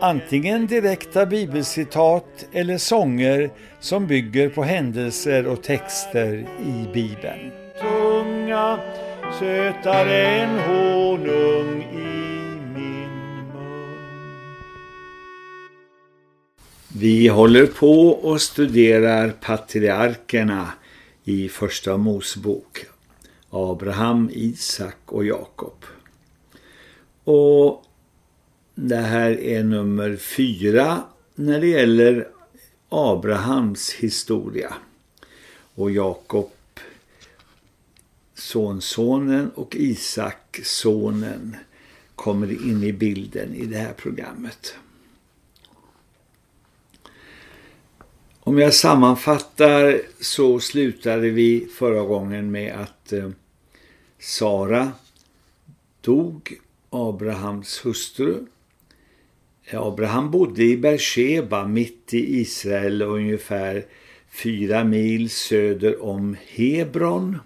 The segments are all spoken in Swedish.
antingen direkta bibelcitat eller sånger som bygger på händelser och texter i Bibeln. Tunga, sötare än honung i min mun. Vi håller på och studerar patriarkerna i första Mosebok. Abraham, Isak och Jakob. Och det här är nummer fyra när det gäller Abrahams historia. Och Jakob sonsonen och Isak sonen kommer in i bilden i det här programmet. Om jag sammanfattar så slutade vi förra gången med att eh, Sara dog, Abrahams hustru. Abraham bodde i Beersheba mitt i Israel ungefär fyra mil söder om Hebron.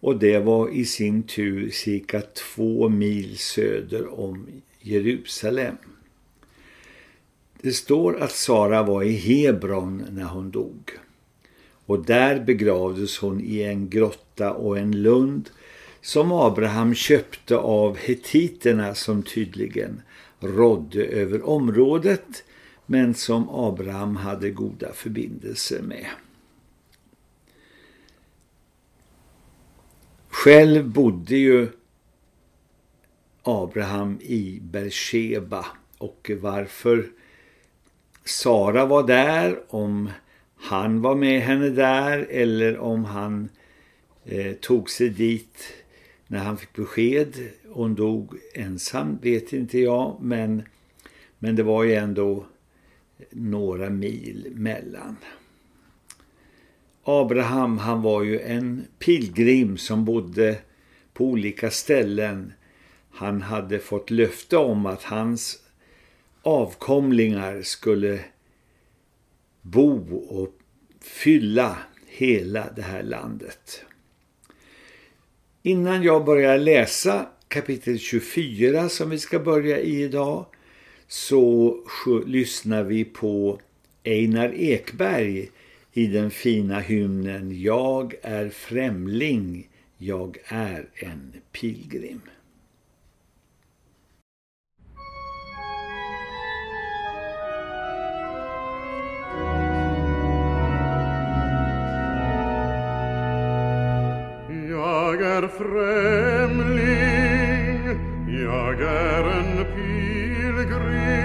Och det var i sin tur cirka två mil söder om Jerusalem. Det står att Sara var i Hebron när hon dog. Och där begravdes hon i en grotta och en lund som Abraham köpte av hetiterna som tydligen rådde över området men som Abraham hade goda förbindelser med. Själv bodde ju Abraham i Beersheba och varför Sara var där, om han var med henne där eller om han eh, tog sig dit när han fick besked. Hon dog ensam vet inte jag men, men det var ju ändå några mil mellan. Abraham han var ju en pilgrim som bodde på olika ställen. Han hade fått löfte om att hans avkomlingar skulle bo och fylla hela det här landet. Innan jag börjar läsa kapitel 24 som vi ska börja i idag så lyssnar vi på Einar Ekberg i den fina hymnen Jag är främling, jag är en pilgrim. Jag är främling, jag är en pilgrim.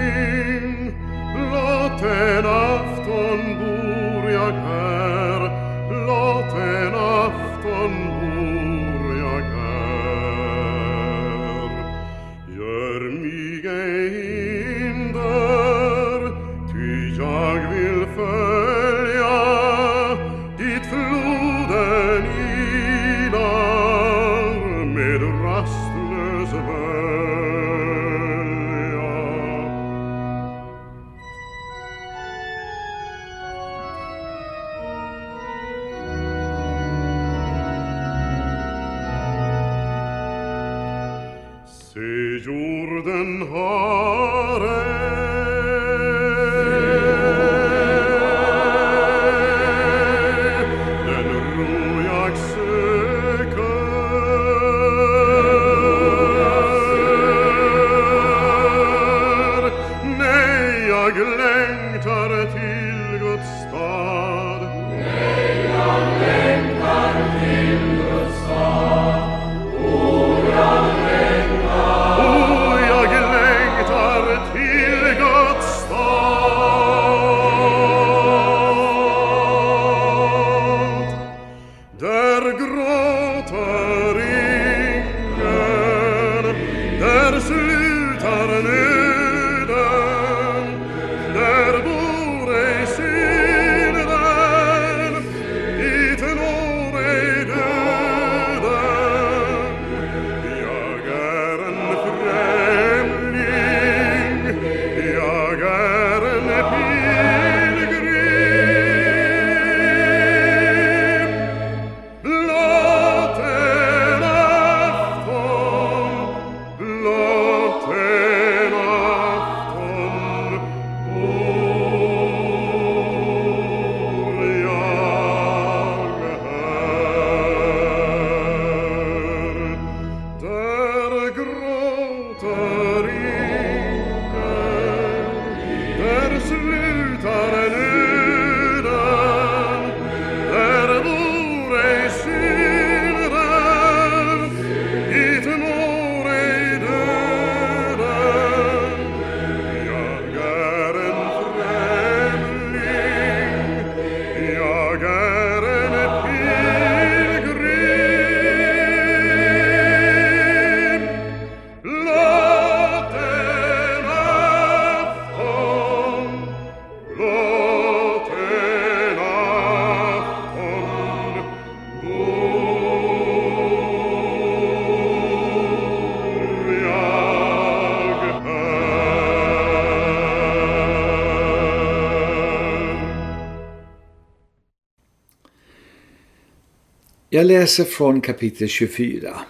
Jag läser från kapitel 24.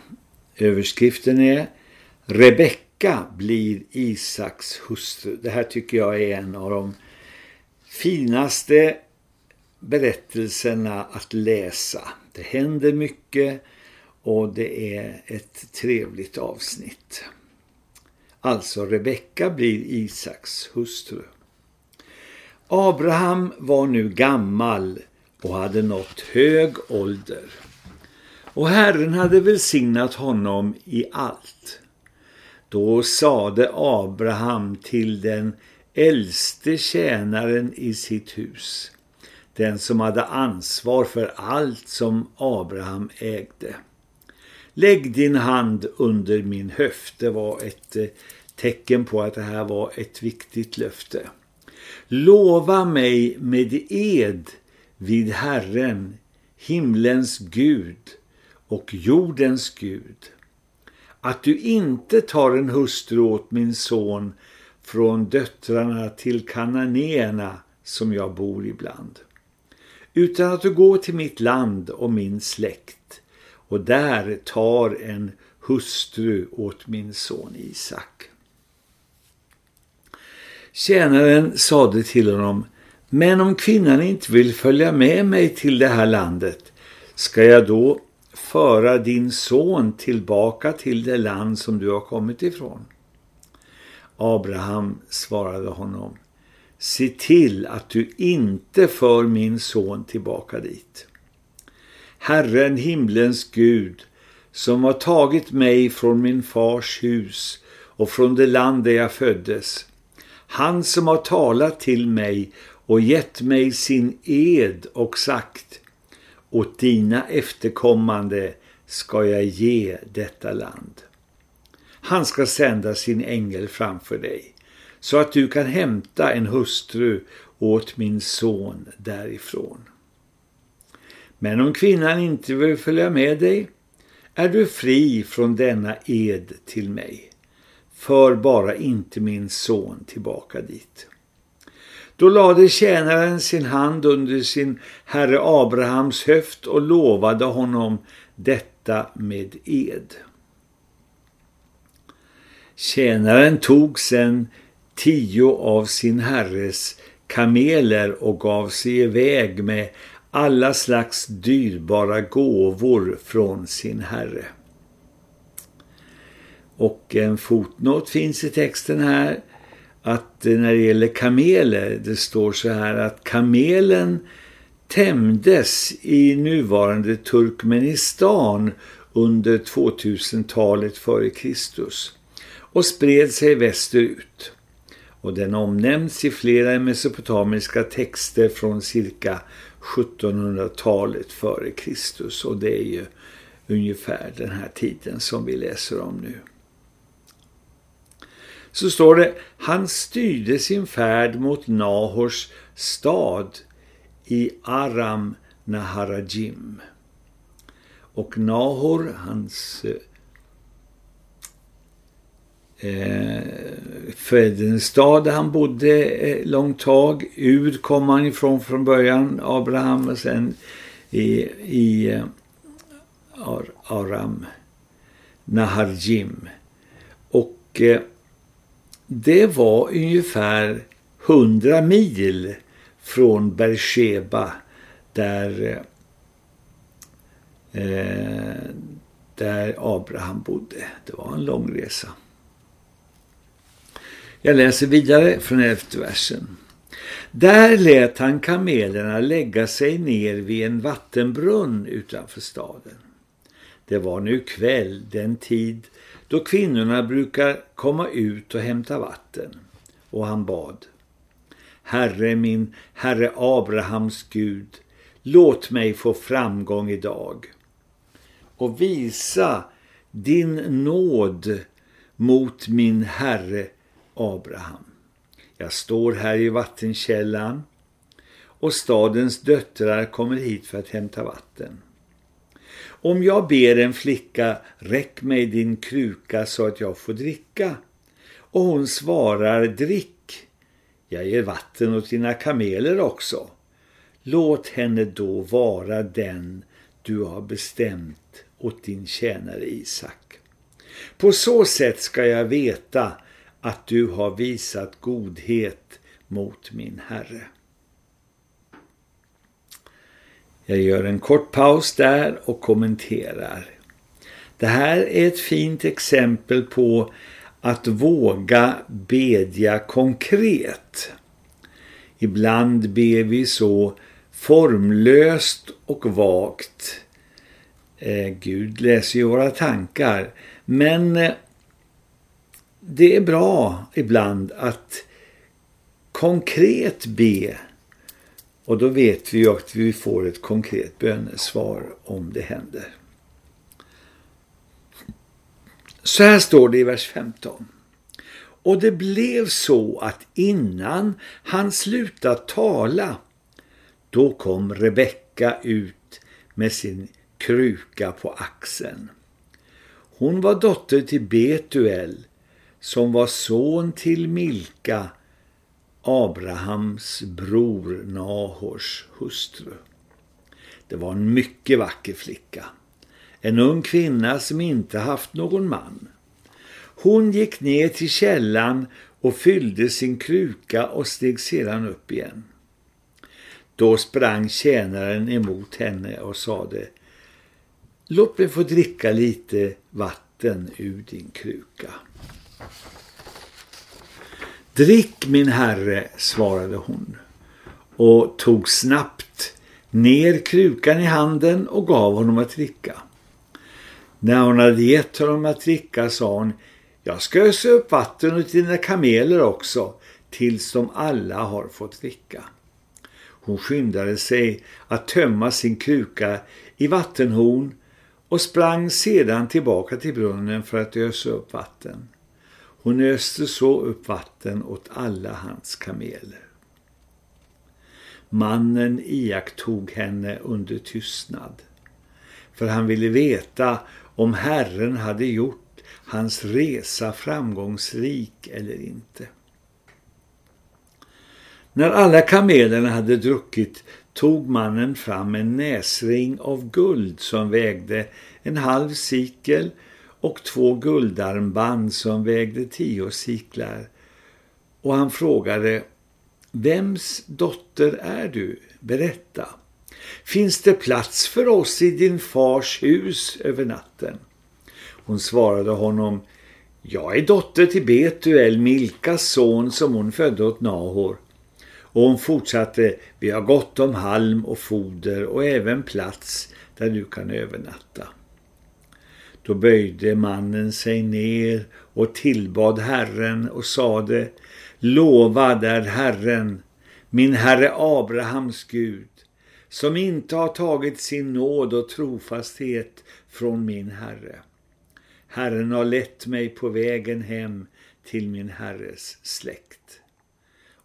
Överskriften är Rebecka blir Isaks hustru. Det här tycker jag är en av de finaste berättelserna att läsa. Det händer mycket och det är ett trevligt avsnitt. Alltså Rebecka blir Isaks hustru. Abraham var nu gammal och hade nått hög ålder. Och Herren hade välsignat honom i allt. Då sade Abraham till den äldste tjänaren i sitt hus, den som hade ansvar för allt som Abraham ägde. Lägg din hand under min höft. Det var ett eh, tecken på att det här var ett viktigt löfte. Lova mig med ed vid Herren, himlens Gud och jordens Gud, att du inte tar en hustru åt min son från döttrarna till kananéerna som jag bor ibland, utan att du går till mitt land och min släkt och där tar en hustru åt min son Isak. Tjänaren sade till honom, men om kvinnan inte vill följa med mig till det här landet, ska jag då föra din son tillbaka till det land som du har kommit ifrån? Abraham svarade honom, se till att du inte för min son tillbaka dit. Herren himlens Gud, som har tagit mig från min fars hus och från det land där jag föddes, han som har talat till mig och gett mig sin ed och sagt åt dina efterkommande ska jag ge detta land. Han ska sända sin ängel framför dig så att du kan hämta en hustru åt min son därifrån. Men om kvinnan inte vill följa med dig är du fri från denna ed till mig. För bara inte min son tillbaka dit. Då lade tjänaren sin hand under sin herre Abrahams höft och lovade honom detta med ed. Tjänaren tog sen tio av sin herres kameler och gav sig iväg med alla slags dyrbara gåvor från sin herre. Och en fotnot finns i texten här att när det gäller kameler, det står så här att kamelen tämdes i nuvarande Turkmenistan under 2000-talet före Kristus och spred sig västerut. Och den omnämns i flera mesopotamiska texter från cirka 1700-talet före Kristus och det är ju ungefär den här tiden som vi läser om nu. Så står det, han styrde sin färd mot Nahors stad i Aram Naharajim. Och Nahor, hans eh, födde stad där han bodde eh, långt tag. Ur kom han ifrån från början, Abraham, och sen i, i eh, Ar, Aram Naharjim. Och eh, det var ungefär 100 mil från Bersheba där, eh, eh, där Abraham bodde. Det var en lång resa. Jag läser vidare från elfte versen. Där lät han kamelerna lägga sig ner vid en vattenbrunn utanför staden. Det var nu kväll, den tid då kvinnorna brukar komma ut och hämta vatten. Och han bad. Herre min, Herre Abrahams Gud, låt mig få framgång idag och visa din nåd mot min Herre Abraham. Jag står här i vattenkällan och stadens döttrar kommer hit för att hämta vatten. Om jag ber en flicka, räck mig din kruka så att jag får dricka. Och hon svarar, drick. Jag ger vatten åt dina kameler också. Låt henne då vara den du har bestämt åt din tjänare Isak. På så sätt ska jag veta att du har visat godhet mot min Herre. Jag gör en kort paus där och kommenterar. Det här är ett fint exempel på att våga bedja konkret. Ibland ber vi så formlöst och vagt. Eh, Gud läser ju våra tankar. Men eh, det är bra ibland att konkret be. Och då vet vi ju att vi får ett konkret bönesvar om det händer. Så här står det i vers 15. Och det blev så att innan han slutat tala, då kom Rebecka ut med sin kruka på axeln. Hon var dotter till Betuel, som var son till Milka, Abrahams bror Nahors hustru. Det var en mycket vacker flicka. En ung kvinna som inte haft någon man. Hon gick ner till källan och fyllde sin kruka och steg sedan upp igen. Då sprang tjänaren emot henne och sade Låt mig få dricka lite vatten ur din kruka. Drick min herre, svarade hon och tog snabbt ner krukan i handen och gav honom att dricka. När hon hade gett honom att dricka sa hon Jag ska ösa upp vatten åt dina kameler också tills de alla har fått dricka. Hon skyndade sig att tömma sin kruka i vattenhorn och sprang sedan tillbaka till brunnen för att ösa upp vatten. Hon öste så upp vatten åt alla hans kameler. Mannen iakttog henne under tystnad, för han ville veta om Herren hade gjort hans resa framgångsrik eller inte. När alla kamelerna hade druckit tog mannen fram en näsring av guld som vägde en halv sikel och två guldarmband som vägde tio siklar. Och han frågade, vems dotter är du? Berätta. Finns det plats för oss i din fars hus över natten? Hon svarade honom, jag är dotter till Betuel, Milkas son som hon födde åt Nahor. Och hon fortsatte, vi har gott om halm och foder och även plats där du kan övernatta. Då böjde mannen sig ner och tillbad Herren och sade, lovad är Herren, min Herre Abrahams Gud, som inte har tagit sin nåd och trofasthet från min Herre. Herren har lett mig på vägen hem till min Herres släkt.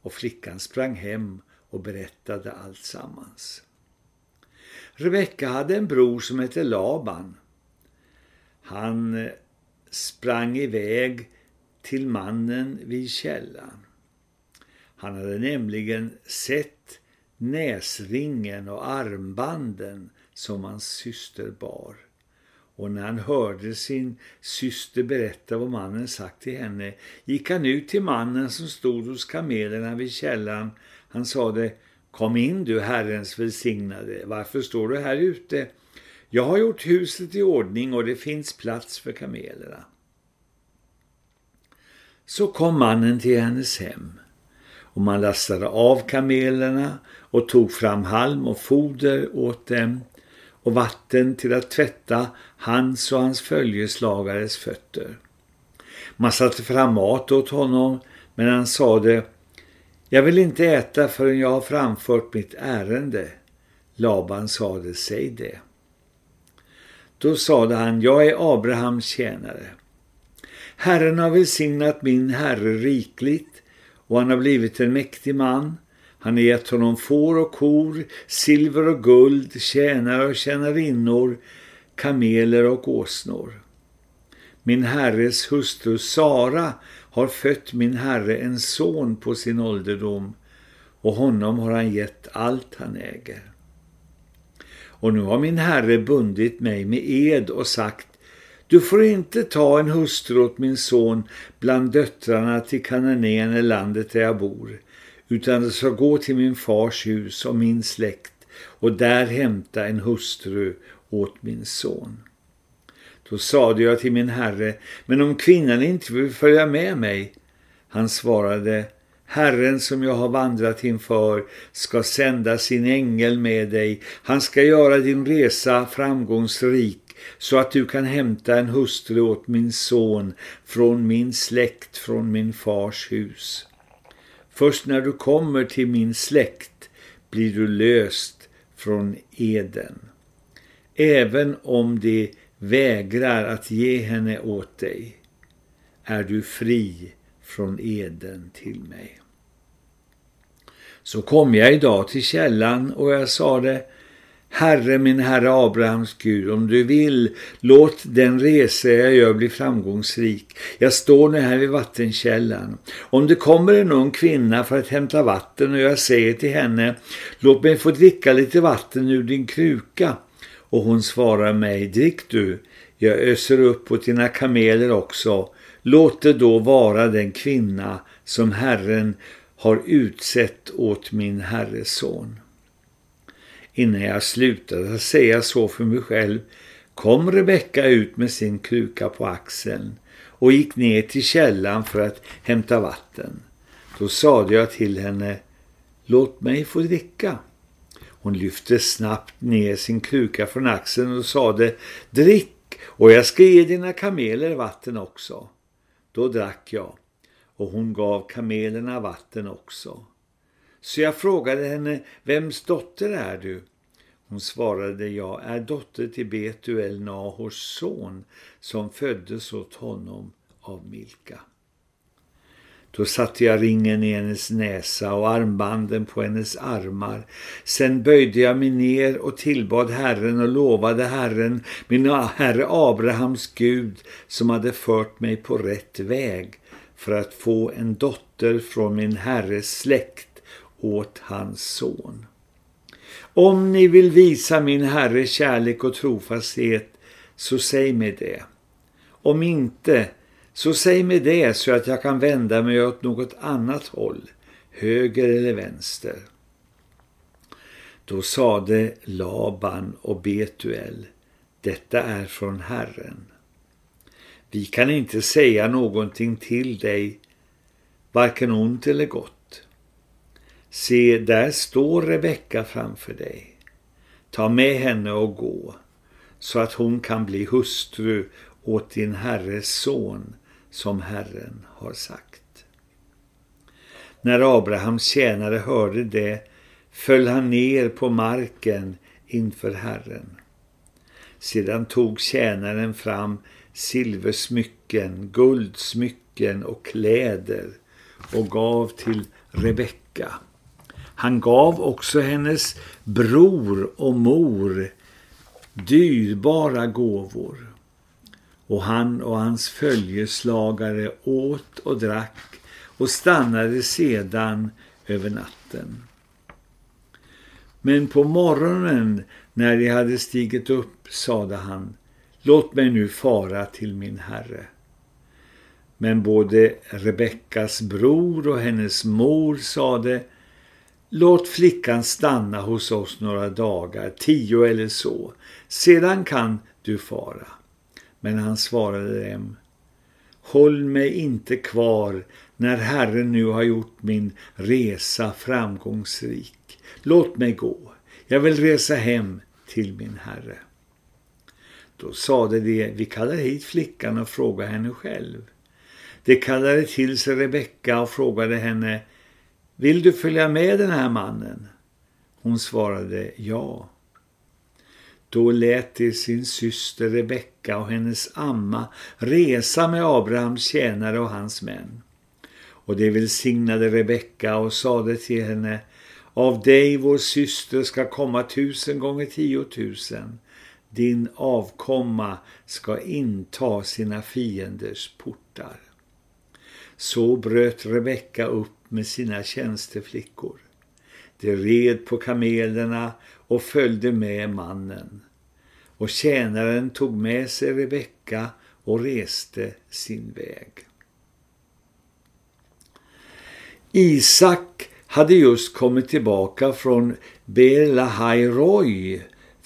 Och flickan sprang hem och berättade allt sammans. Rebecka hade en bror som hette Laban. Han eh, sprang iväg till mannen vid källan. Han hade nämligen sett näsringen och armbanden som hans syster bar. Och när han hörde sin syster berätta vad mannen sagt till henne gick han ut till mannen som stod hos kamelerna vid källan. Han sade, kom in du herrens välsignade, varför står du här ute? Jag har gjort huset i ordning och det finns plats för kamelerna. Så kom mannen till hennes hem och man lastade av kamelerna och tog fram halm och foder åt dem och vatten till att tvätta hans och hans följeslagares fötter. Man satte fram mat åt honom men han sade Jag vill inte äta förrän jag har framfört mitt ärende. Laban sade, säg det. Då sade han, jag är Abrahams tjänare. Herren har välsignat min herre rikligt och han har blivit en mäktig man. Han har gett honom får och kor, silver och guld, tjänare och tjänarinnor, kameler och åsnor. Min herres hustru Sara har fött min herre en son på sin ålderdom och honom har han gett allt han äger. Och nu har min herre bundit mig med ed och sagt du får inte ta en hustru åt min son bland döttrarna till Kananén i landet där jag bor, utan du ska gå till min fars hus och min släkt och där hämta en hustru åt min son. Då sade jag till min herre, men om kvinnan inte vill följa med mig, han svarade, Herren som jag har vandrat inför ska sända sin ängel med dig. Han ska göra din resa framgångsrik så att du kan hämta en hustru åt min son från min släkt, från min fars hus. Först när du kommer till min släkt blir du löst från eden. Även om de vägrar att ge henne åt dig är du fri från eden till mig. Så kom jag idag till källan och jag sade Herre min herre Abrahams Gud, om du vill, låt den resa jag gör bli framgångsrik. Jag står nu här vid vattenkällan. Om det kommer en ung kvinna för att hämta vatten och jag säger till henne, låt mig få dricka lite vatten ur din kruka. Och hon svarar mig, drick du, jag öser upp på dina kameler också. Låt det då vara den kvinna som Herren har utsett åt min herres son. Innan jag slutade att säga så för mig själv kom Rebecka ut med sin kruka på axeln och gick ner till källan för att hämta vatten. Då sade jag till henne, låt mig få dricka. Hon lyfte snabbt ner sin kruka från axeln och sade, drick och jag ska ge dina kameler vatten också. Då drack jag och hon gav kamelerna vatten också. Så jag frågade henne, vems dotter är du? Hon svarade, jag är dotter till Betuel Nahors son som föddes åt honom av Milka. Då satte jag ringen i hennes näsa och armbanden på hennes armar. Sen böjde jag mig ner och tillbad Herren och lovade Herren, min herre Abrahams Gud, som hade fört mig på rätt väg för att få en dotter från min herres släkt åt hans son. Om ni vill visa min herre kärlek och trofasthet, så säg mig det. Om inte, så säg mig det så att jag kan vända mig åt något annat håll, höger eller vänster. Då sade Laban och Betuel, detta är från Herren. Vi kan inte säga någonting till dig, varken ont eller gott. Se, där står Rebecka framför dig. Ta med henne och gå, så att hon kan bli hustru åt din herres son, som Herren har sagt. När Abrahams tjänare hörde det föll han ner på marken inför Herren. Sedan tog tjänaren fram silversmycken, guldsmycken och kläder och gav till Rebecka. Han gav också hennes bror och mor dyrbara gåvor. Och han och hans följeslagare åt och drack och stannade sedan över natten. Men på morgonen när de hade stigit upp sade han, låt mig nu fara till min herre. Men både Rebeckas bror och hennes mor sade, Låt flickan stanna hos oss några dagar, tio eller så. Sedan kan du fara. Men han svarade dem, Håll mig inte kvar när Herren nu har gjort min resa framgångsrik. Låt mig gå. Jag vill resa hem till min Herre. Då sade de, vi kallar hit flickan och frågar henne själv. De kallade till sig Rebecka och frågade henne, vill du följa med den här mannen? Hon svarade ja. Då lät de sin syster Rebecka och hennes amma resa med Abrahams tjänare och hans män. Och det välsignade Rebecka och sade till henne Av dig vår syster ska komma tusen gånger tiotusen. Din avkomma ska inta sina fienders portar. Så bröt Rebecka upp med sina tjänsteflickor. De red på kamelerna och följde med mannen. Och tjänaren tog med sig Rebecka och reste sin väg. Isak hade just kommit tillbaka från Belahai Roy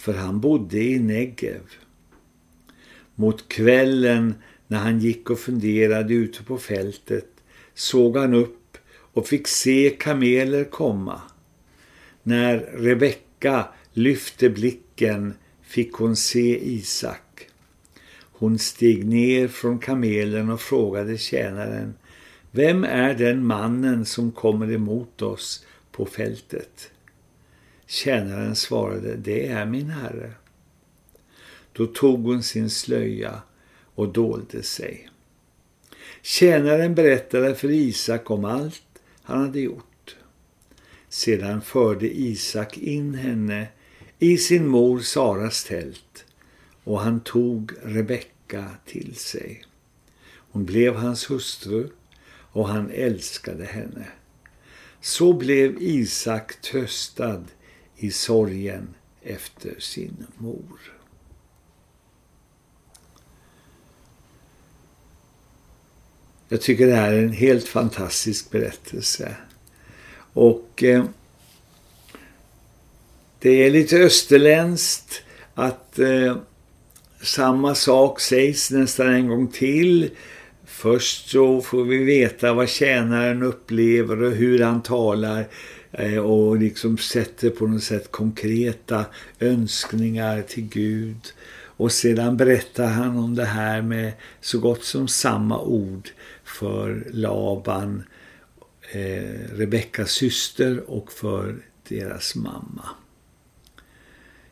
för han bodde i Negev. Mot kvällen när han gick och funderade ute på fältet såg han upp och fick se kameler komma. När Rebecka lyfte blicken fick hon se Isak. Hon steg ner från kamelen och frågade tjänaren Vem är den mannen som kommer emot oss på fältet? Tjänaren svarade Det är min herre. Då tog hon sin slöja och dolde sig. Tjänaren berättade för Isak om allt han hade gjort. Sedan förde Isak in henne i sin mor Saras tält och han tog Rebecka till sig. Hon blev hans hustru och han älskade henne. Så blev Isak tröstad i sorgen efter sin mor. Jag tycker det här är en helt fantastisk berättelse. Och eh, det är lite österländskt att eh, samma sak sägs nästan en gång till. Först så får vi veta vad tjänaren upplever och hur han talar Eh, och liksom sätter på något sätt konkreta önskningar till Gud. Och sedan berättar han om det här med så gott som samma ord för Laban, eh, Rebeckas syster och för deras mamma.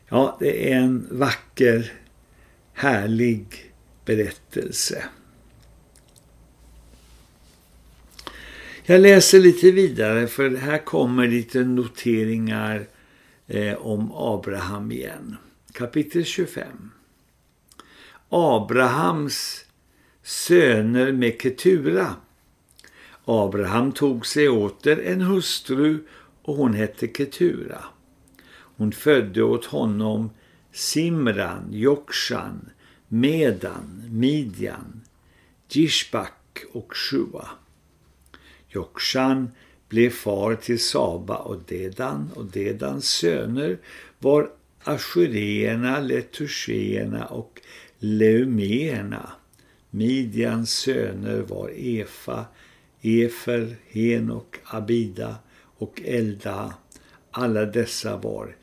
Ja, det är en vacker, härlig berättelse. Jag läser lite vidare för här kommer lite noteringar eh, om Abraham igen. Kapitel 25. Abrahams söner med Ketura. Abraham tog sig åter en hustru och hon hette Ketura. Hon födde åt honom Simran, Jokshan, Medan, Midjan, Gishbak och Shua. Jokshan blev far till Saba och Dedan och Dedans söner var Ashuréerna, Letushéerna och Leuméerna. Midjans söner var Efa, Efer, Henok, Abida och Elda. Alla dessa var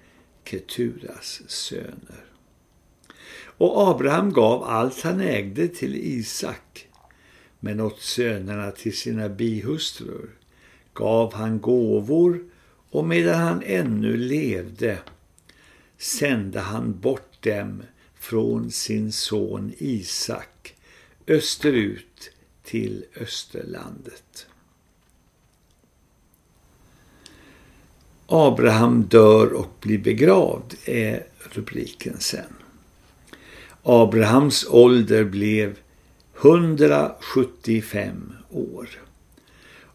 Keturas söner. Och Abraham gav allt han ägde till Isak, men åt sönerna till sina bihustrur gav han gåvor och medan han ännu levde sände han bort dem från sin son Isak österut till Österlandet. Abraham dör och blir begravd är rubriken sen. Abrahams ålder blev 175 år.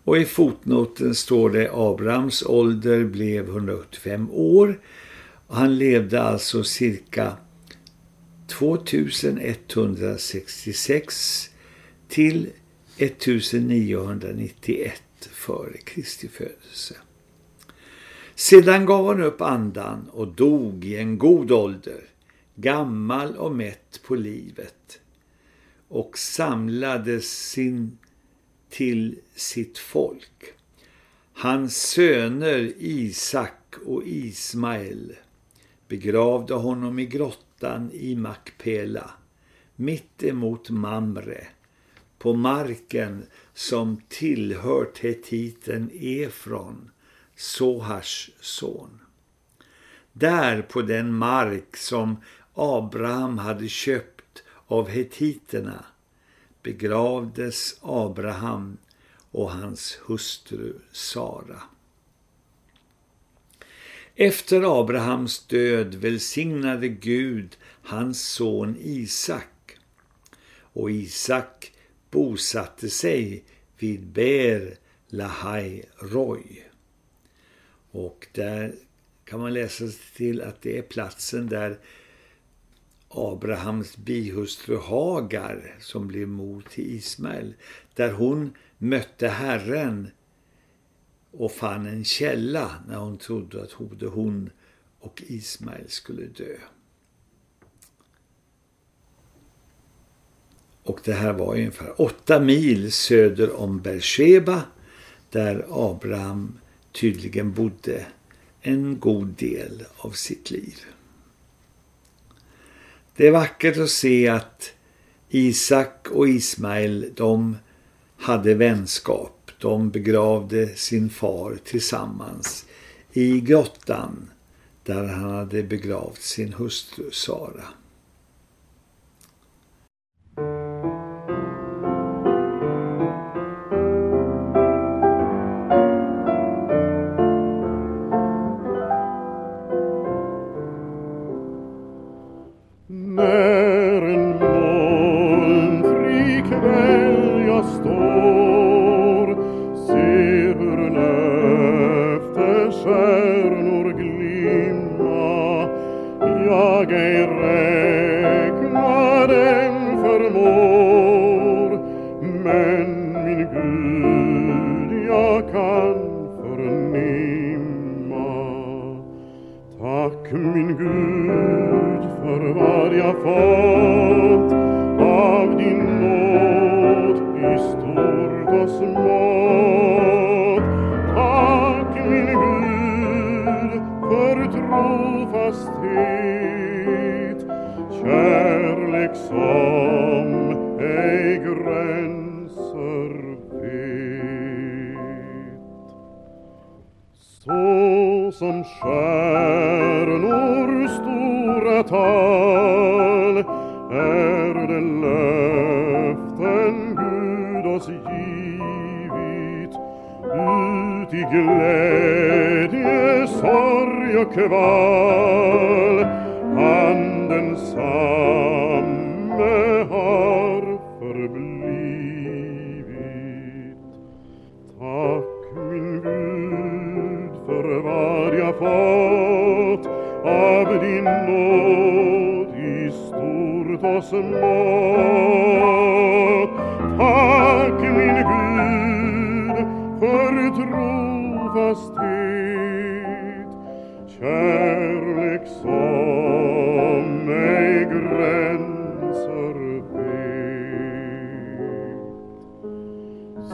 Och i fotnoten står det Abrahams ålder blev 185 år. Han levde alltså cirka 2166 till 1991 före Kristi födelse. Sedan gav han upp andan och dog i en god ålder, gammal och mätt på livet och samlade sin till sitt folk. Hans söner Isak och Ismael begravde honom i grottan i Makpela, mitt emot Mamre, på marken som tillhört hetiten Efron, Sohars son. Där på den mark som Abraham hade köpt av hetiterna begravdes Abraham och hans hustru Sara. Efter Abrahams död välsignade Gud hans son Isak och Isak bosatte sig vid Ber Lahai Roy. Och där kan man läsa sig till att det är platsen där Abrahams bihustru Hagar som blev mor till Ismael. Där hon mötte Herren och fann en källa när hon trodde att både hon och Ismael skulle dö. Och det här var ungefär åtta mil söder om Beersheba där Abraham tydligen bodde en god del av sitt liv. Det är vackert att se att Isak och Ismael, de hade vänskap. De begravde sin far tillsammans i grottan där han hade begravt sin hustru Sara. Som stjärnor stora tal. Är det löften Gud oss givit? Ut i glädje, sorg och kval. Anden sann cosmos tak min Gud förtror fasthet kärlek som ej gränser vet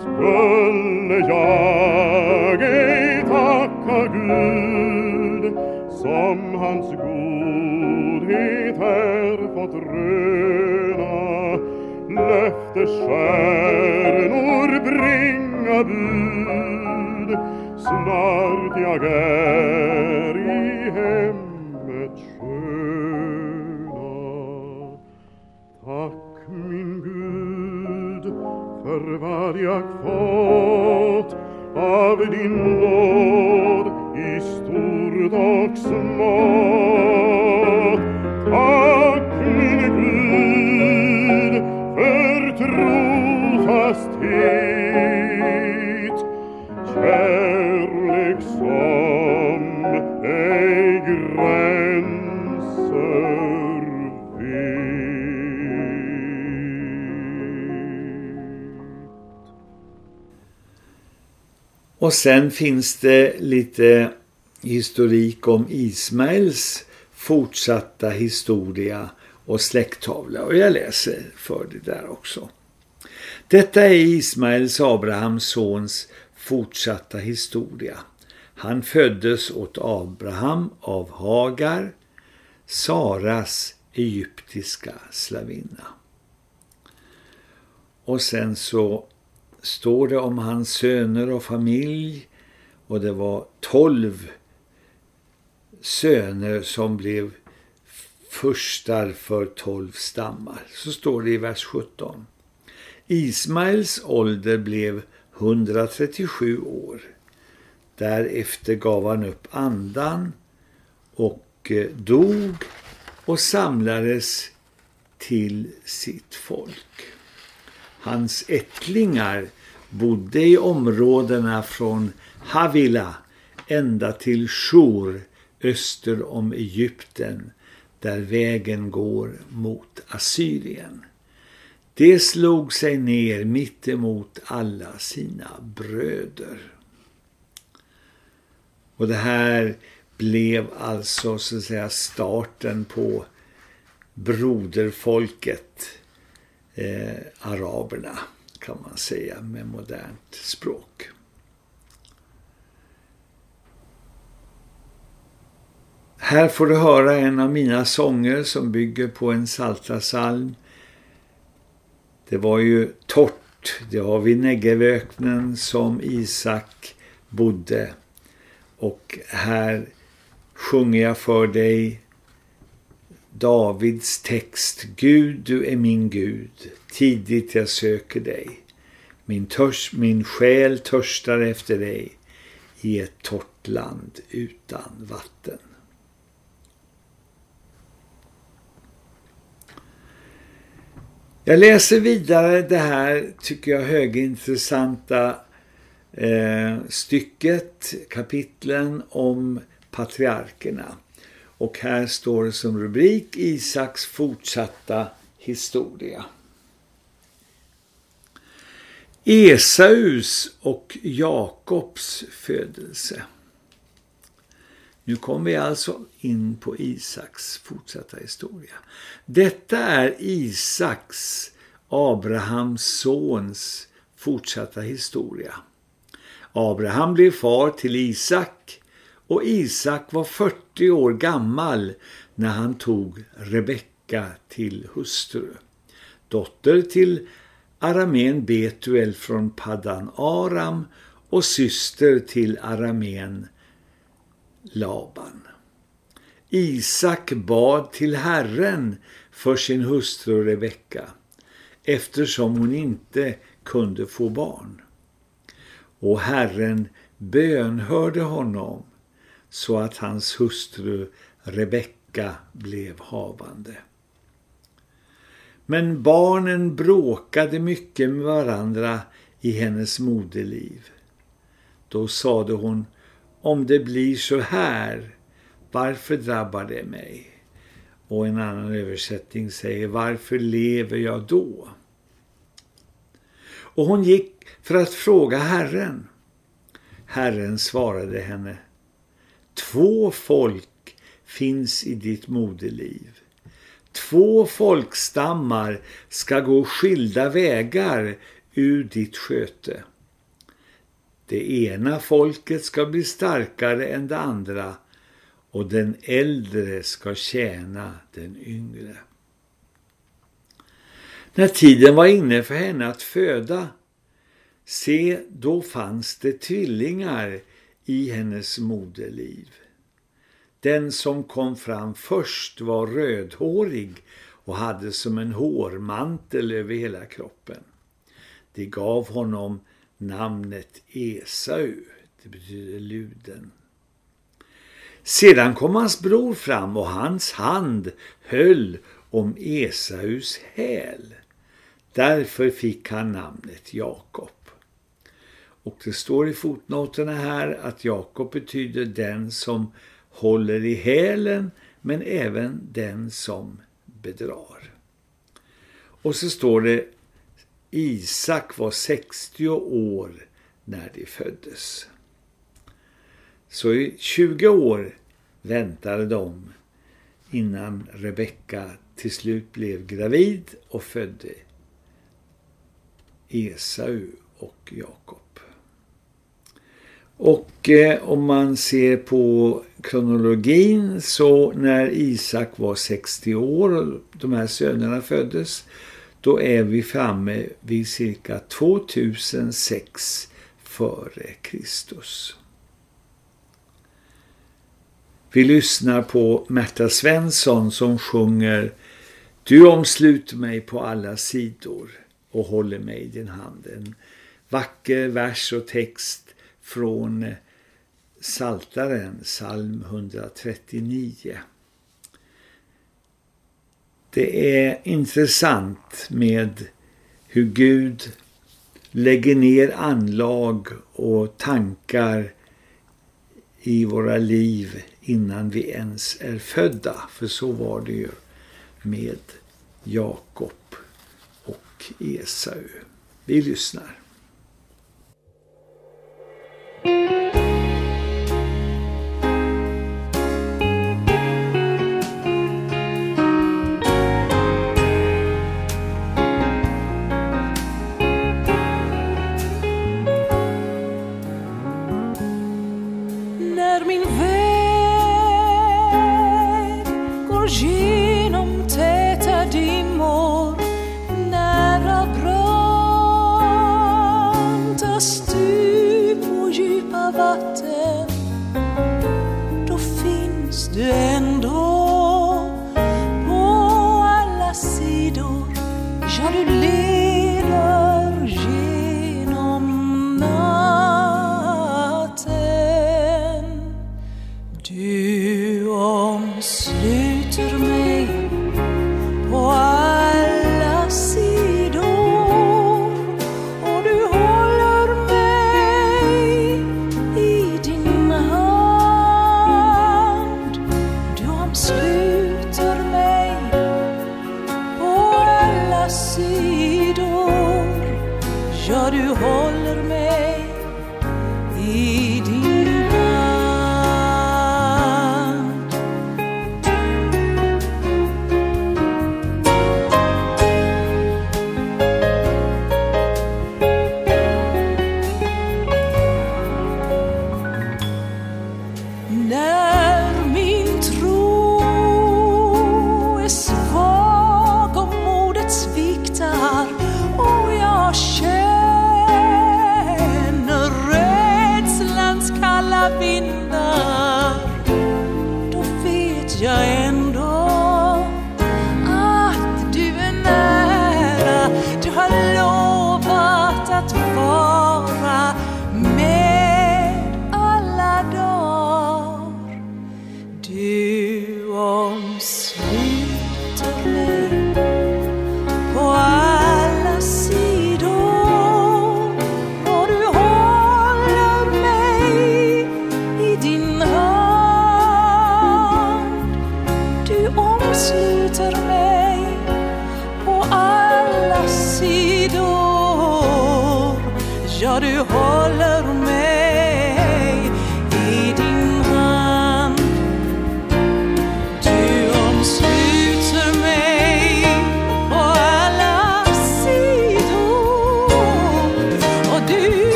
skulle jag ej tacka Gud som hans Gud stjärnor bringa bud snart jag är i hemmet sköna. Tack min Gud för vad jag fått av din nåd i stort och smått Och sen finns det lite historik om Ismaels fortsatta historia och släkttavla och jag läser för det där också. Detta är Ismaels, Abrahams sons fortsatta historia. Han föddes åt Abraham av Hagar, Saras egyptiska slavinna. Och sen så står det om hans söner och familj och det var tolv söner som blev förstar för tolv stammar. Så står det i vers 17. Ismaels ålder blev 137 år. Därefter gav han upp andan och eh, dog och samlades till sitt folk. Hans ättlingar bodde i områdena från Havila ända till Shur öster om Egypten där vägen går mot Assyrien. Det slog sig ner mitt emot alla sina bröder. Och det här blev alltså så att säga starten på broderfolket, eh, araberna kan man säga med modernt språk. Här får du höra en av mina sånger som bygger på en saltasalm. Det var ju torrt, det var vid Negevöknen som Isak bodde. Och här sjunger jag för dig Davids text. Gud, du är min Gud, tidigt jag söker dig. Min, törs, min själ törstar efter dig i ett torrt land utan vatten. Jag läser vidare det här, tycker jag, högintressanta eh, stycket, kapitlen om patriarkerna. Och här står det som rubrik Isaks fortsatta historia. Esaus och Jakobs födelse. Nu kommer vi alltså in på Isaks fortsatta historia. Detta är Isaks, Abrahams sons, fortsatta historia. Abraham blev far till Isak och Isak var 40 år gammal när han tog Rebecka till hustru. Dotter till aramén Betuel från Paddan Aram och syster till aramén Laban. Isak bad till Herren för sin hustru Rebecka eftersom hon inte kunde få barn. Och Herren bönhörde honom så att hans hustru Rebecka blev havande. Men barnen bråkade mycket med varandra i hennes moderliv. Då sade hon, om det blir så här, varför drabbar det mig? Och en annan översättning säger, varför lever jag då? Och hon gick för att fråga Herren. Herren svarade henne, två folk finns i ditt moderliv. Två folkstammar ska gå skilda vägar ur ditt sköte. Det ena folket ska bli starkare än det andra och den äldre ska tjäna den yngre. När tiden var inne för henne att föda, se då fanns det tvillingar i hennes moderliv. Den som kom fram först var rödhårig och hade som en hårmantel över hela kroppen. Det gav honom namnet Esau, det betyder luden. Sedan kom hans bror fram och hans hand höll om Esaus häl. Därför fick han namnet Jakob. Och det står i fotnoterna här att Jakob betyder den som håller i hälen men även den som bedrar. Och så står det Isak var 60 år när de föddes. Så i 20 år väntade de innan Rebecka till slut blev gravid och födde Esau och Jakob. Och eh, om man ser på kronologin så när Isak var 60 år och de här sönerna föddes då är vi framme vid cirka 2006 före Kristus. Vi lyssnar på Märta Svensson som sjunger Du omsluter mig på alla sidor och håller mig i din hand. En vacker vers och text från Saltaren, psalm 139. Det är intressant med hur Gud lägger ner anlag och tankar i våra liv innan vi ens är födda. För så var det ju med Jakob och Esau. Vi lyssnar. Thank you.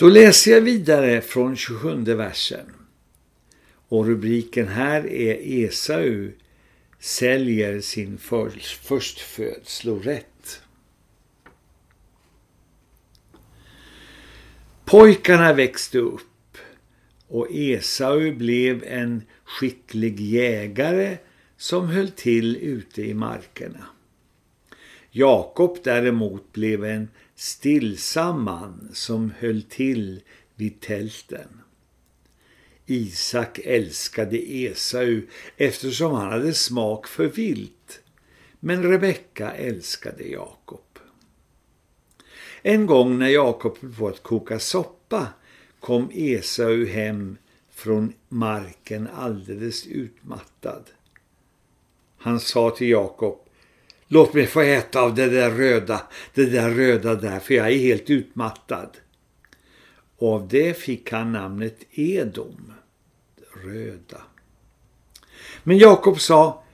Då läser jag vidare från 27 versen. Och rubriken här är Esau säljer sin förstfödslorätt. Pojkarna växte upp och Esau blev en skicklig jägare som höll till ute i markerna. Jakob däremot blev en stillsam man som höll till vid tälten. Isak älskade Esau eftersom han hade smak för vilt, men Rebecka älskade Jakob. En gång när Jakob höll på att koka soppa kom Esau hem från marken alldeles utmattad. Han sa till Jakob, Låt mig få äta av det där röda, det där röda där, för jag är helt utmattad. och av det fick han namnet Edom, röda. Men Jakob sa,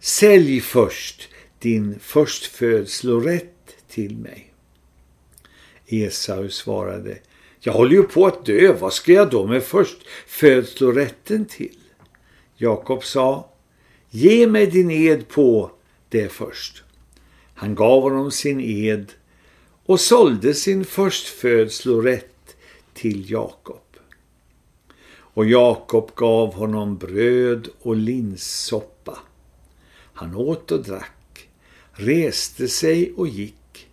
sälj först din förstfödslorätt till mig. Esau svarade, jag håller ju på att dö, vad ska jag då med förstfödslorätten till? Jakob sa, ge mig din ed på det först. Han gav honom sin ed och sålde sin förstfödslorätt till Jakob. Och Jakob gav honom bröd och linssoppa. Han åt och drack, reste sig och gick.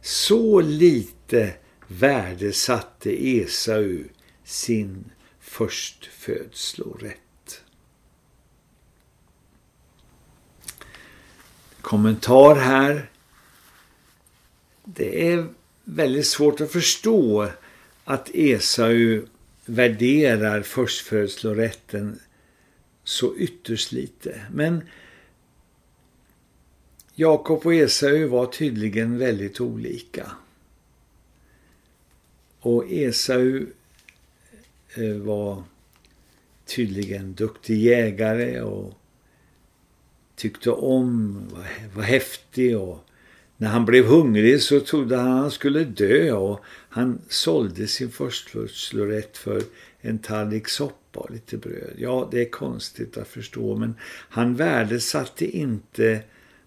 Så lite värdesatte Esau sin förstfödslorätt. Kommentar här. Det är väldigt svårt att förstå att Esau värderar förstfödslorätten så ytterst lite. Men Jakob och Esau var tydligen väldigt olika. Och Esau eh, var tydligen duktig jägare och tyckte om, var, var häftig och när han blev hungrig så trodde han han skulle dö och han sålde sin förstfödslorätt för en tallrik soppa och lite bröd. Ja, det är konstigt att förstå men han värdesatte inte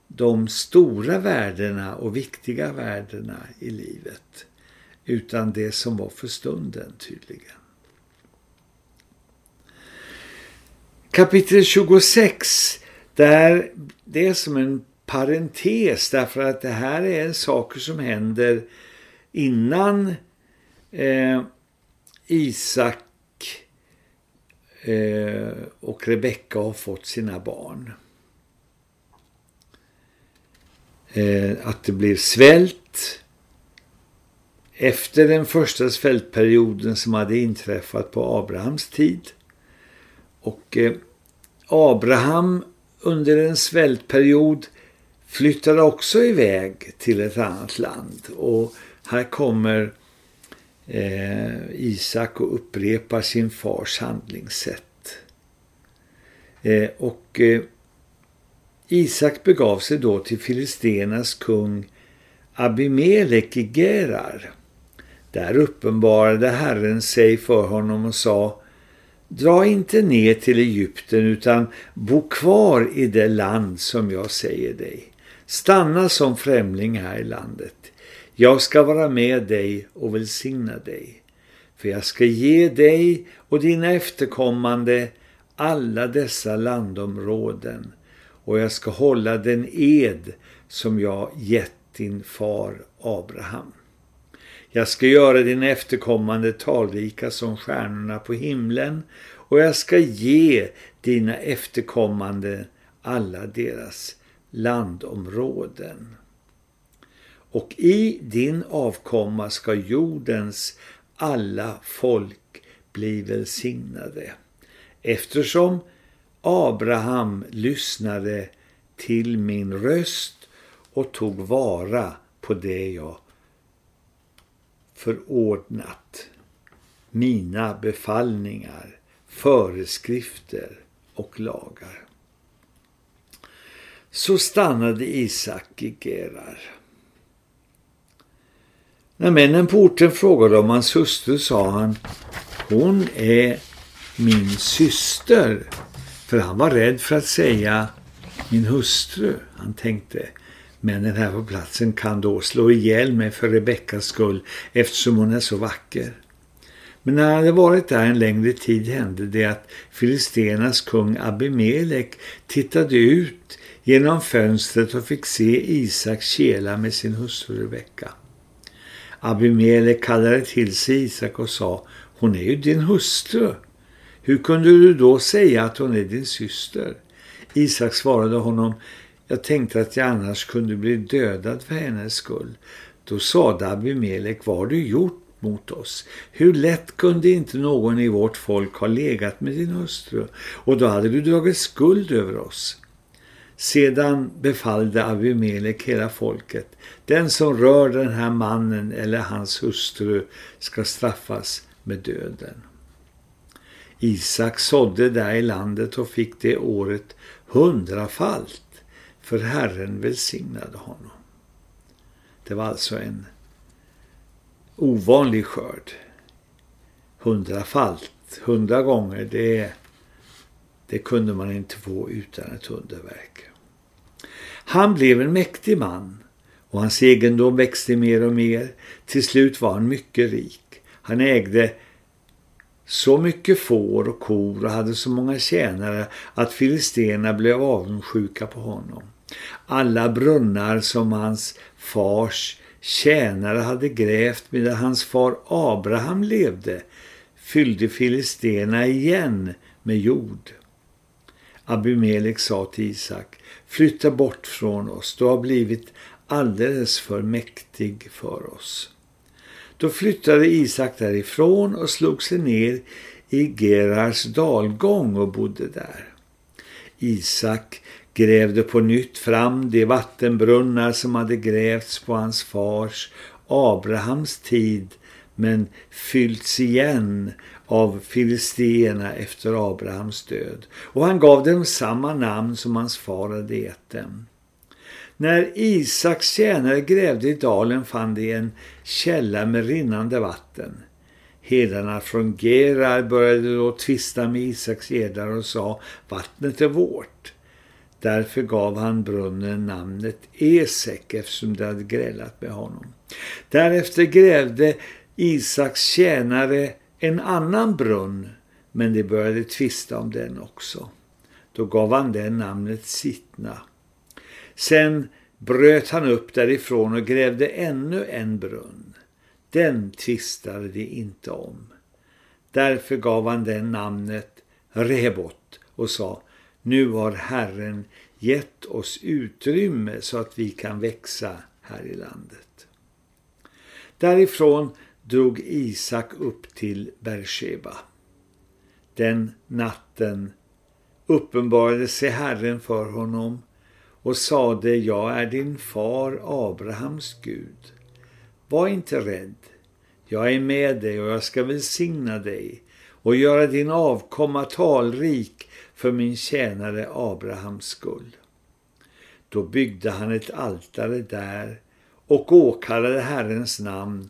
de stora värdena och viktiga värdena i livet utan det som var för stunden tydligen. Kapitel 26, där det är som en parentes därför att det här är saker som händer innan eh, Isak eh, och Rebecka har fått sina barn. Eh, att det blir svält efter den första svältperioden som hade inträffat på Abrahams tid. Och eh, Abraham under en svältperiod flyttade också iväg till ett annat land. Och här kommer eh, Isak och upprepar sin fars handlingssätt. Eh, och eh, Isak begav sig då till Filistenas kung Abimelek i Gerar. Där uppenbarade Herren sig för honom och sa Dra inte ner till Egypten utan bo kvar i det land som jag säger dig. Stanna som främling här i landet. Jag ska vara med dig och välsigna dig. För jag ska ge dig och dina efterkommande alla dessa landområden och jag ska hålla den ed som jag gett din far Abraham. Jag ska göra din efterkommande talrika som stjärnorna på himlen och jag ska ge dina efterkommande alla deras landområden. Och i din avkomma ska jordens alla folk bli välsignade. Eftersom Abraham lyssnade till min röst och tog vara på det jag förordnat. Mina befallningar, föreskrifter och lagar. Så stannade Isak i Gerar. När männen på orten frågade om hans hustru sa han Hon är min syster. För han var rädd för att säga min hustru. Han tänkte männen här på platsen kan då slå ihjäl mig för Rebeckas skull eftersom hon är så vacker. Men när han hade varit där en längre tid hände det att Filistenas kung Abimelek tittade ut genom fönstret och fick se Isak kela med sin hustru Rebecka. Abimelek kallade till sig Isak och sa, hon är ju din hustru. Hur kunde du då säga att hon är din syster? Isak svarade honom, jag tänkte att jag annars kunde bli dödad för hennes skull. Då sade Abimelek, vad har du gjort mot oss? Hur lätt kunde inte någon i vårt folk ha legat med din hustru? Och då hade du dragit skuld över oss. Sedan befallde Abimelek hela folket. Den som rör den här mannen eller hans hustru ska straffas med döden. Isak sådde där i landet och fick det året hundrafalt, för Herren välsignade honom. Det var alltså en ovanlig skörd. Hundrafalt, hundra gånger, det, det kunde man inte få utan ett underverk. Han blev en mäktig man och hans egendom växte mer och mer. Till slut var han mycket rik. Han ägde så mycket får och kor och hade så många tjänare att filisterna blev avundsjuka på honom. Alla brunnar som hans fars tjänare hade grävt medan hans far Abraham levde fyllde filisterna igen med jord. Abimelek sa till Isak, flytta bort från oss, du har blivit alldeles för mäktig för oss. Då flyttade Isak därifrån och slog sig ner i Gerars dalgång och bodde där. Isak grävde på nytt fram de vattenbrunnar som hade grävts på hans fars Abrahams tid men fyllts igen av filisterna efter Abrahams död. Och han gav dem samma namn som hans far hade gett dem. När Isaks tjänare grävde i dalen fann de en källa med rinnande vatten. Hedarna från Gerar började då tvista med Isaks herdar och sa vattnet är vårt. Därför gav han brunnen namnet Esek eftersom de hade grälat med honom. Därefter grävde Isaks tjänare en annan brunn men de började tvista om den också. Då gav han den namnet Sittna. Sen bröt han upp därifrån och grävde ännu en brunn. Den tvistade de inte om. Därför gav han den namnet Rebot och sa nu har Herren gett oss utrymme så att vi kan växa här i landet. Därifrån drog Isak upp till Bersheba. Den natten uppenbarade sig Herren för honom och sade, jag är din far Abrahams Gud. Var inte rädd, jag är med dig och jag ska välsigna dig och göra din avkomma talrik för min tjänare Abrahams skull. Då byggde han ett altare där och åkallade Herrens namn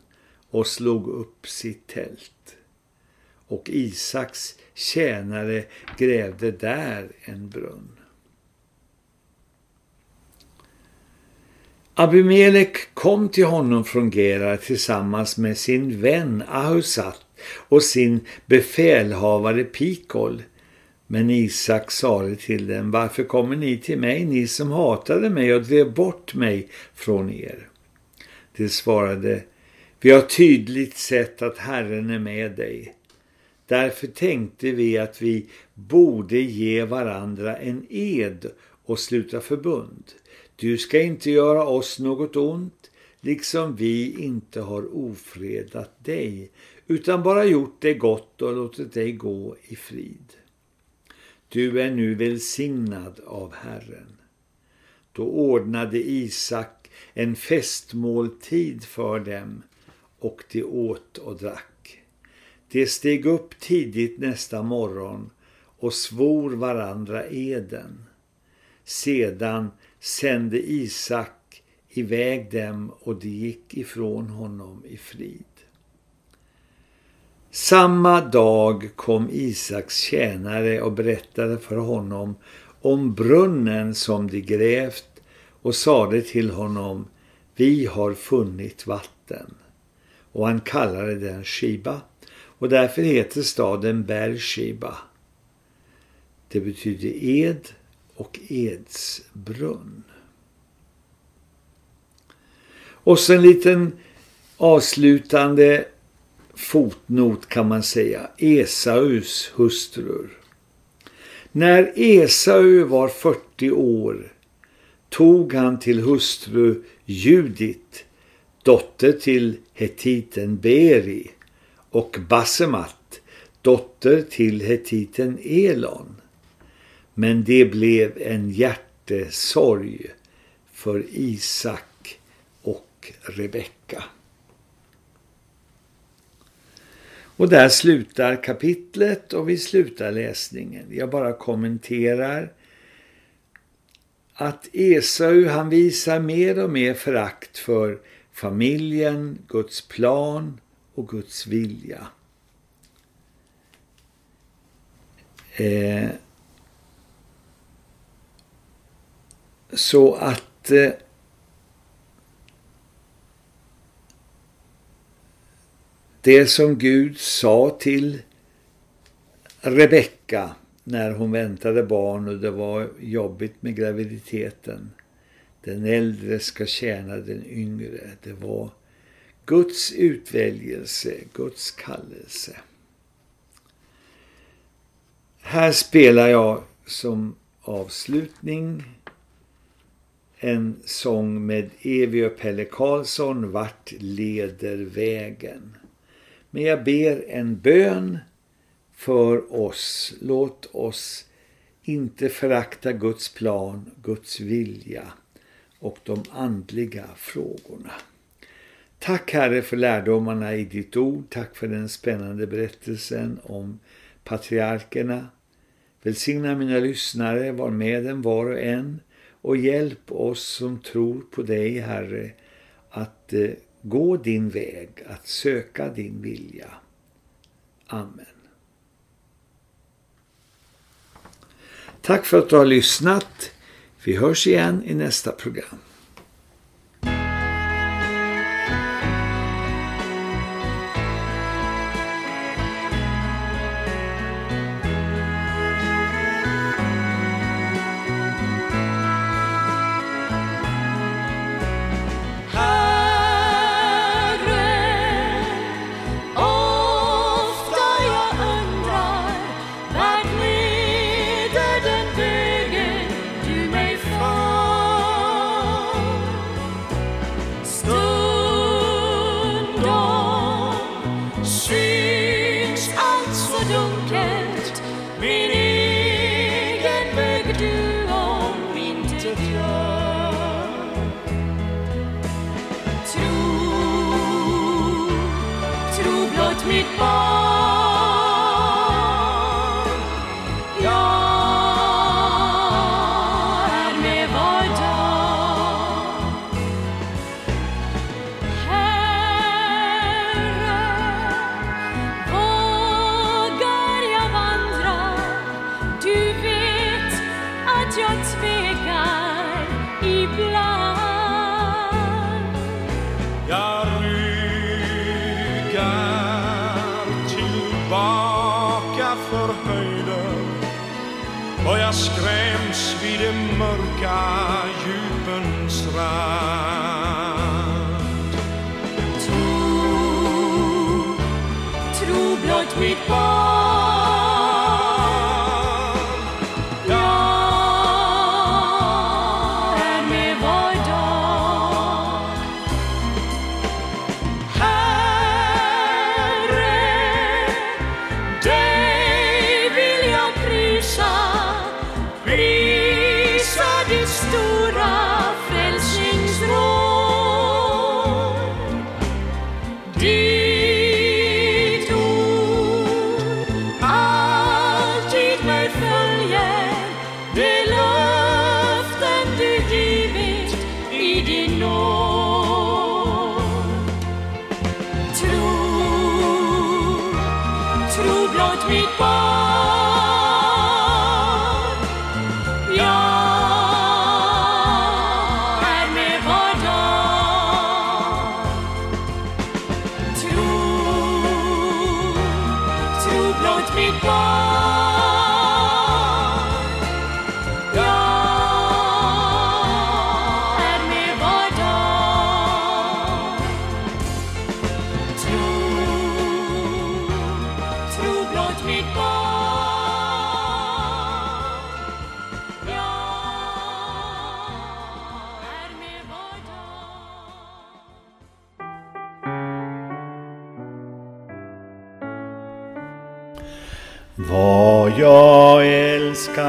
och slog upp sitt tält. Och Isaks tjänare grävde där en brunn. Abimelek kom till honom från Gerar tillsammans med sin vän Ahusat och sin befälhavare Pikol. Men Isak sade till dem, varför kommer ni till mig, ni som hatade mig och drev bort mig från er? De svarade, vi har tydligt sett att Herren är med dig. Därför tänkte vi att vi borde ge varandra en ed och sluta förbund. Du ska inte göra oss något ont, liksom vi inte har ofredat dig, utan bara gjort dig gott och låtit dig gå i frid. Du är nu välsignad av Herren. Då ordnade Isak en festmåltid för dem och de åt och drack. De steg upp tidigt nästa morgon och svor varandra eden. Sedan sände Isak iväg dem och de gick ifrån honom i frid. Samma dag kom Isaks tjänare och berättade för honom om brunnen som de grävt och sade till honom, vi har funnit vatten. Och han kallade den Shiba och därför heter staden Bershiba. Det betyder ed och edsbrunn. Och så en liten avslutande fotnot kan man säga. Esaus hustrur. När Esau var 40 år tog han till hustru Judit, dotter till hetiten Beri och Basemat, dotter till hetiten Elon. Men det blev en hjärtesorg för Isak och Rebecka. Och där slutar kapitlet och vi slutar läsningen. Jag bara kommenterar att Esau han visar mer och mer förakt för familjen, Guds plan och Guds vilja. Eh, så att eh, det som Gud sa till Rebecka när hon väntade barn och det var jobbigt med graviditeten. Den äldre ska tjäna den yngre. Det var Guds utväljelse, Guds kallelse. Här spelar jag som avslutning en sång med Evi och Pelle Karlsson, Vart leder vägen? Men jag ber en bön för oss. Låt oss inte förakta Guds plan, Guds vilja och de andliga frågorna. Tack Herre för lärdomarna i ditt ord. Tack för den spännande berättelsen om patriarkerna. Välsigna mina lyssnare, var med dem var och en och hjälp oss som tror på dig Herre att eh, gå din väg, att söka din vilja. Amen. Tack för att du har lyssnat. Vi hörs igen i nästa program.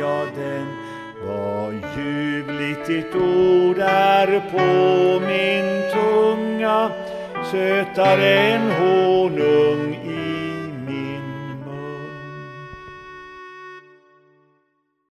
jag den. Vad ljuvligt ditt ord är på min tunga sötare än honung